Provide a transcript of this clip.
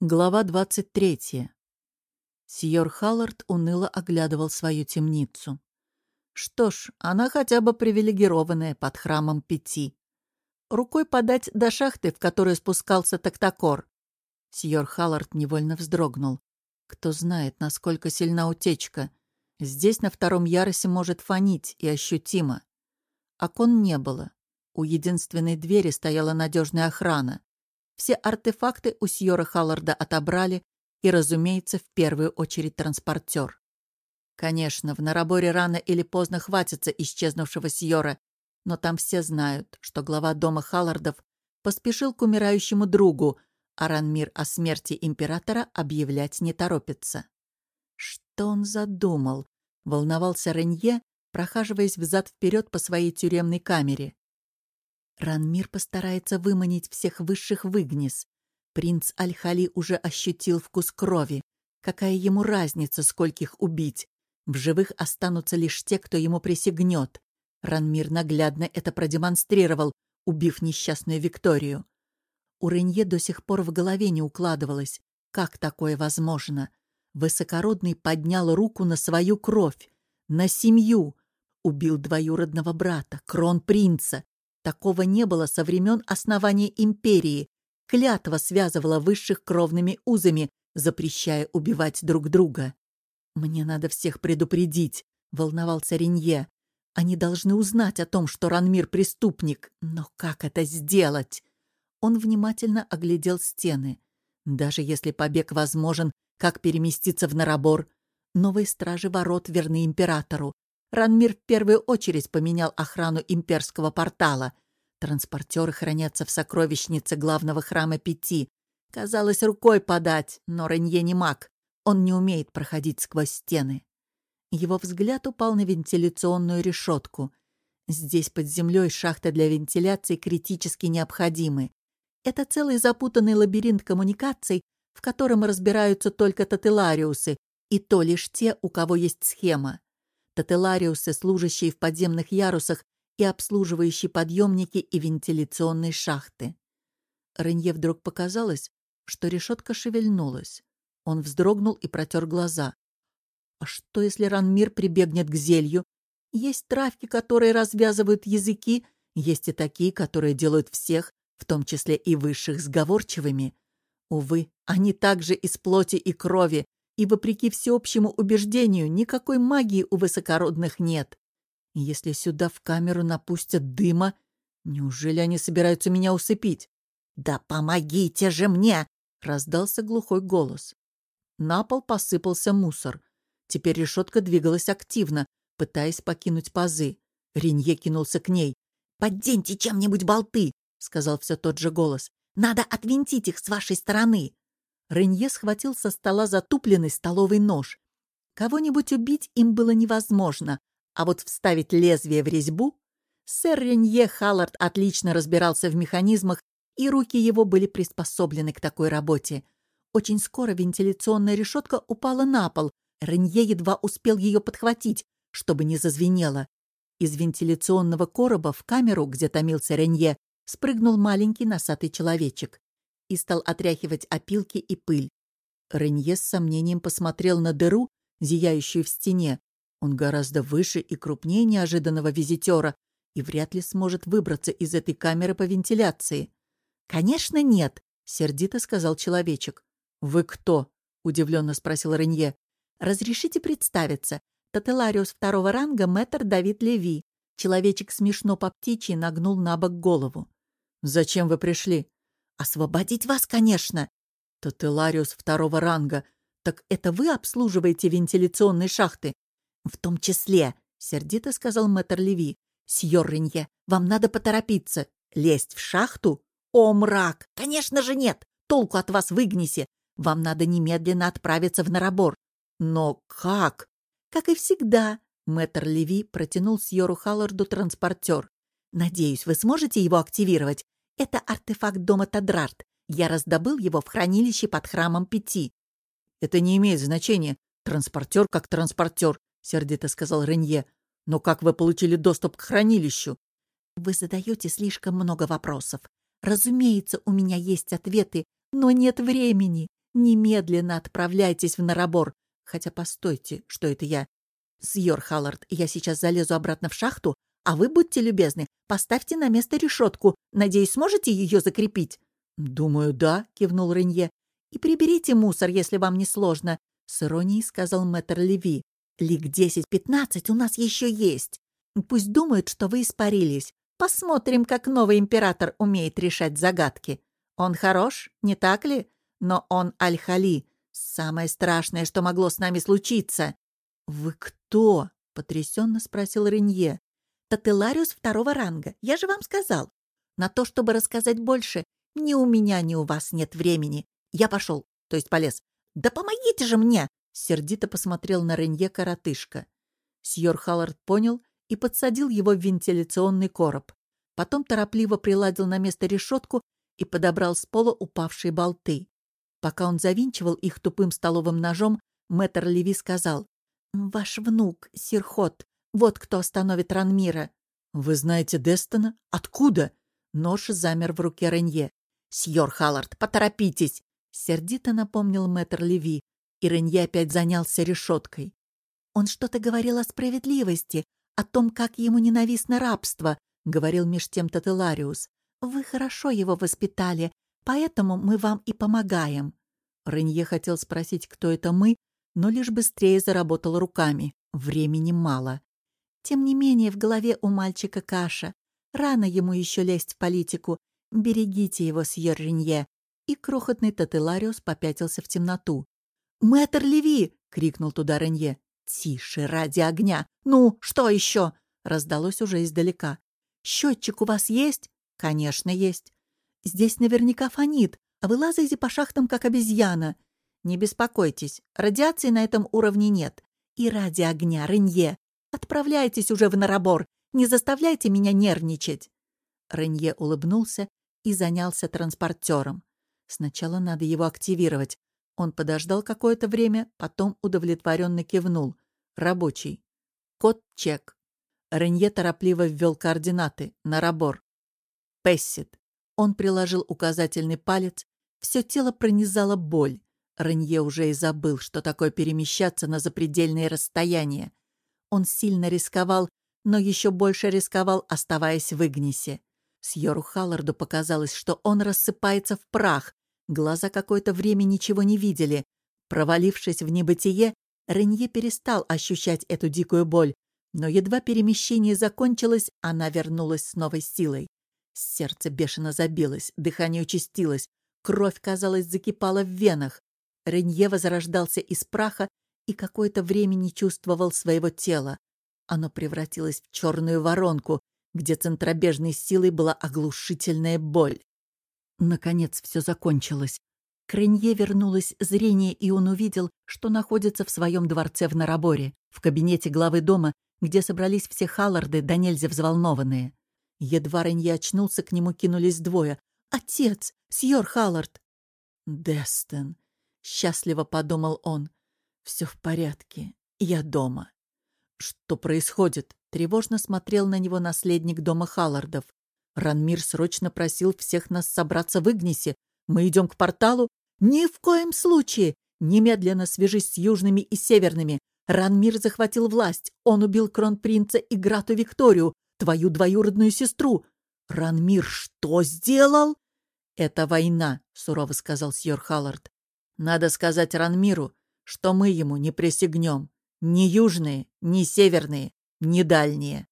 Глава 23. Сьор Халлард уныло оглядывал свою темницу. Что ж, она хотя бы привилегированная под храмом пяти. Рукой подать до шахты, в которую спускался Тактакор. Сьор Халлард невольно вздрогнул. Кто знает, насколько сильна утечка. Здесь на втором ярусе может фонить и ощутимо. Окон не было. У единственной двери стояла надежная охрана. Все артефакты у Сьора Халларда отобрали, и, разумеется, в первую очередь транспортер. Конечно, в Нараборе рано или поздно хватится исчезнувшего Сьора, но там все знают, что глава дома Халлардов поспешил к умирающему другу, а Ранмир о смерти императора объявлять не торопится. Что он задумал? Волновался Ренье, прохаживаясь взад-вперед по своей тюремной камере. Ранмир постарается выманить всех высших в Игнис. Принц Аль-Хали уже ощутил вкус крови. Какая ему разница, скольких убить? В живых останутся лишь те, кто ему присягнет. Ранмир наглядно это продемонстрировал, убив несчастную Викторию. У Ренье до сих пор в голове не укладывалось. Как такое возможно? Высокородный поднял руку на свою кровь, на семью. Убил двоюродного брата, кронпринца, Такого не было со времен основания империи. Клятва связывала высших кровными узами, запрещая убивать друг друга. «Мне надо всех предупредить», — волновался Ренье. «Они должны узнать о том, что Ранмир — преступник. Но как это сделать?» Он внимательно оглядел стены. Даже если побег возможен, как переместиться в Нарабор? Новые стражи ворот верны императору. Ранмир в первую очередь поменял охрану имперского портала. Транспортеры хранятся в сокровищнице главного храма Пяти. Казалось, рукой подать, но Ренье не маг. Он не умеет проходить сквозь стены. Его взгляд упал на вентиляционную решетку. Здесь под землей шахта для вентиляции критически необходимы. Это целый запутанный лабиринт коммуникаций, в котором разбираются только тателариусы, и то лишь те, у кого есть схема. Тателариусы, служащие в подземных ярусах и обслуживающие подъемники и вентиляционные шахты. Ренье вдруг показалось, что решетка шевельнулась. Он вздрогнул и протер глаза. А что, если Ранмир прибегнет к зелью? Есть травки, которые развязывают языки, есть и такие, которые делают всех, в том числе и высших, сговорчивыми. Увы, они также из плоти и крови, и, вопреки всеобщему убеждению, никакой магии у высокородных нет. Если сюда в камеру напустят дыма, неужели они собираются меня усыпить? «Да помогите же мне!» — раздался глухой голос. На пол посыпался мусор. Теперь решетка двигалась активно, пытаясь покинуть пазы. Ренье кинулся к ней. «Подденьте чем-нибудь болты!» — сказал все тот же голос. «Надо отвинтить их с вашей стороны!» Ренье схватил со стола затупленный столовый нож. Кого-нибудь убить им было невозможно, а вот вставить лезвие в резьбу... Сэр Ренье Халлард отлично разбирался в механизмах, и руки его были приспособлены к такой работе. Очень скоро вентиляционная решетка упала на пол. Ренье едва успел ее подхватить, чтобы не зазвенело. Из вентиляционного короба в камеру, где томился Ренье, спрыгнул маленький носатый человечек и стал отряхивать опилки и пыль. Ренье с сомнением посмотрел на дыру, зияющую в стене. Он гораздо выше и крупнее неожиданного визитера и вряд ли сможет выбраться из этой камеры по вентиляции. «Конечно, нет», — сердито сказал человечек. «Вы кто?» — удивленно спросил Ренье. «Разрешите представиться. Тателариус второго ранга мэтр Давид Леви». Человечек смешно по птичьи нагнул на бок голову. «Зачем вы пришли?» «Освободить вас, конечно!» «Тотелариус второго ранга. Так это вы обслуживаете вентиляционные шахты?» «В том числе», — сердито сказал мэтр Леви. «Сьор вам надо поторопиться. Лезть в шахту? О, мрак! Конечно же нет! Толку от вас выгнесе. Вам надо немедленно отправиться в Нарабор». «Но как?» «Как и всегда», — мэтр Леви протянул Сьору Халларду транспортер. «Надеюсь, вы сможете его активировать. Это артефакт дома Тадрарт. Я раздобыл его в хранилище под храмом Пяти. Это не имеет значения. Транспортер как транспортер, сердито сказал Ренье. Но как вы получили доступ к хранилищу? Вы задаете слишком много вопросов. Разумеется, у меня есть ответы, но нет времени. Немедленно отправляйтесь в Нарабор. Хотя постойте, что это я? Сьор Халлард, я сейчас залезу обратно в шахту, а вы, будьте любезны, поставьте на место решетку. Надеюсь, сможете ее закрепить?» «Думаю, да», — кивнул Ренье. «И приберите мусор, если вам не сложно», — с иронией сказал мэтр Леви. «Лик десять-пятнадцать у нас еще есть. Пусть думают, что вы испарились. Посмотрим, как новый император умеет решать загадки. Он хорош, не так ли? Но он Аль-Хали. Самое страшное, что могло с нами случиться. «Вы кто?» — потрясенно спросил Ренье. «Тателариус второго ранга. Я же вам сказал. На то, чтобы рассказать больше, ни у меня, ни у вас нет времени. Я пошел, то есть полез. Да помогите же мне!» — сердито посмотрел на Ренье коротышка. Сьор Халлард понял и подсадил его в вентиляционный короб. Потом торопливо приладил на место решетку и подобрал с пола упавшие болты. Пока он завинчивал их тупым столовым ножом, мэтр Леви сказал, «Ваш внук, Сирхот, вот кто остановит Ранмира». «Вы знаете Дестона? Откуда?» Нож замер в руке Ренье. «Сьор Халлард, поторопитесь!» Сердито напомнил мэтр Леви, и Ренье опять занялся решеткой. «Он что-то говорил о справедливости, о том, как ему ненавистно рабство», — говорил меж тем Тателариус. «Вы хорошо его воспитали, поэтому мы вам и помогаем». Ренье хотел спросить, кто это мы, но лишь быстрее заработал руками. Времени мало. Тем не менее, в голове у мальчика каша. Рано ему еще лезть в политику. Берегите его, сьер Ренье. И крохотный Тателариус попятился в темноту. «Мэтр Леви!» — крикнул туда Ренье. «Тише, ради огня! Ну, что еще?» — раздалось уже издалека. «Счетчик у вас есть?» «Конечно, есть. Здесь наверняка фонит, а вы лазаете по шахтам, как обезьяна. Не беспокойтесь, радиации на этом уровне нет. И ради огня, Ренье, отправляйтесь уже в Нарабор, не заставляйте меня нервничать». Ренье улыбнулся и занялся транспортером. Сначала надо его активировать, он подождал какое-то время, потом удовлетворенно кивнул. Рабочий. Код-чек. Ренье торопливо ввел координаты. Нарабор. Пессит. Он приложил указательный палец. Все тело пронизало боль. Ренье уже и забыл, что такое перемещаться на запредельные расстояния. Он сильно рисковал, но еще больше рисковал, оставаясь в Игнисе. Сьору Халларду показалось, что он рассыпается в прах, Глаза какое-то время ничего не видели. Провалившись в небытие, Ренье перестал ощущать эту дикую боль, но едва перемещение закончилось, она вернулась с новой силой. Сердце бешено забилось, дыхание участилось, кровь, казалось, закипала в венах. Ренье возрождался из праха и какое-то время не чувствовал своего тела. Оно превратилось в черную воронку, где центробежной силой была оглушительная боль. Наконец все закончилось. К Ренье вернулось зрение, и он увидел, что находится в своем дворце в Нараборе, в кабинете главы дома, где собрались все Халларды, да нельзя взволнованные. Едва Ренье очнулся, к нему кинулись двое. «Отец! Сьор Халлард!» «Дестон!» — счастливо подумал он. «Все в порядке. Я дома». «Что происходит?» — тревожно смотрел на него наследник дома Халлардов. Ранмир срочно просил всех нас собраться в Игнисе. Мы идем к порталу. Ни в коем случае! Немедленно свяжись с южными и северными. Ранмир захватил власть. Он убил кронпринца и Грату Викторию, твою двоюродную сестру. Ранмир что сделал? Это война, сурово сказал сьор Халлард. Надо сказать Ранмиру, что мы ему не присягнем. Ни южные, ни северные, ни дальние.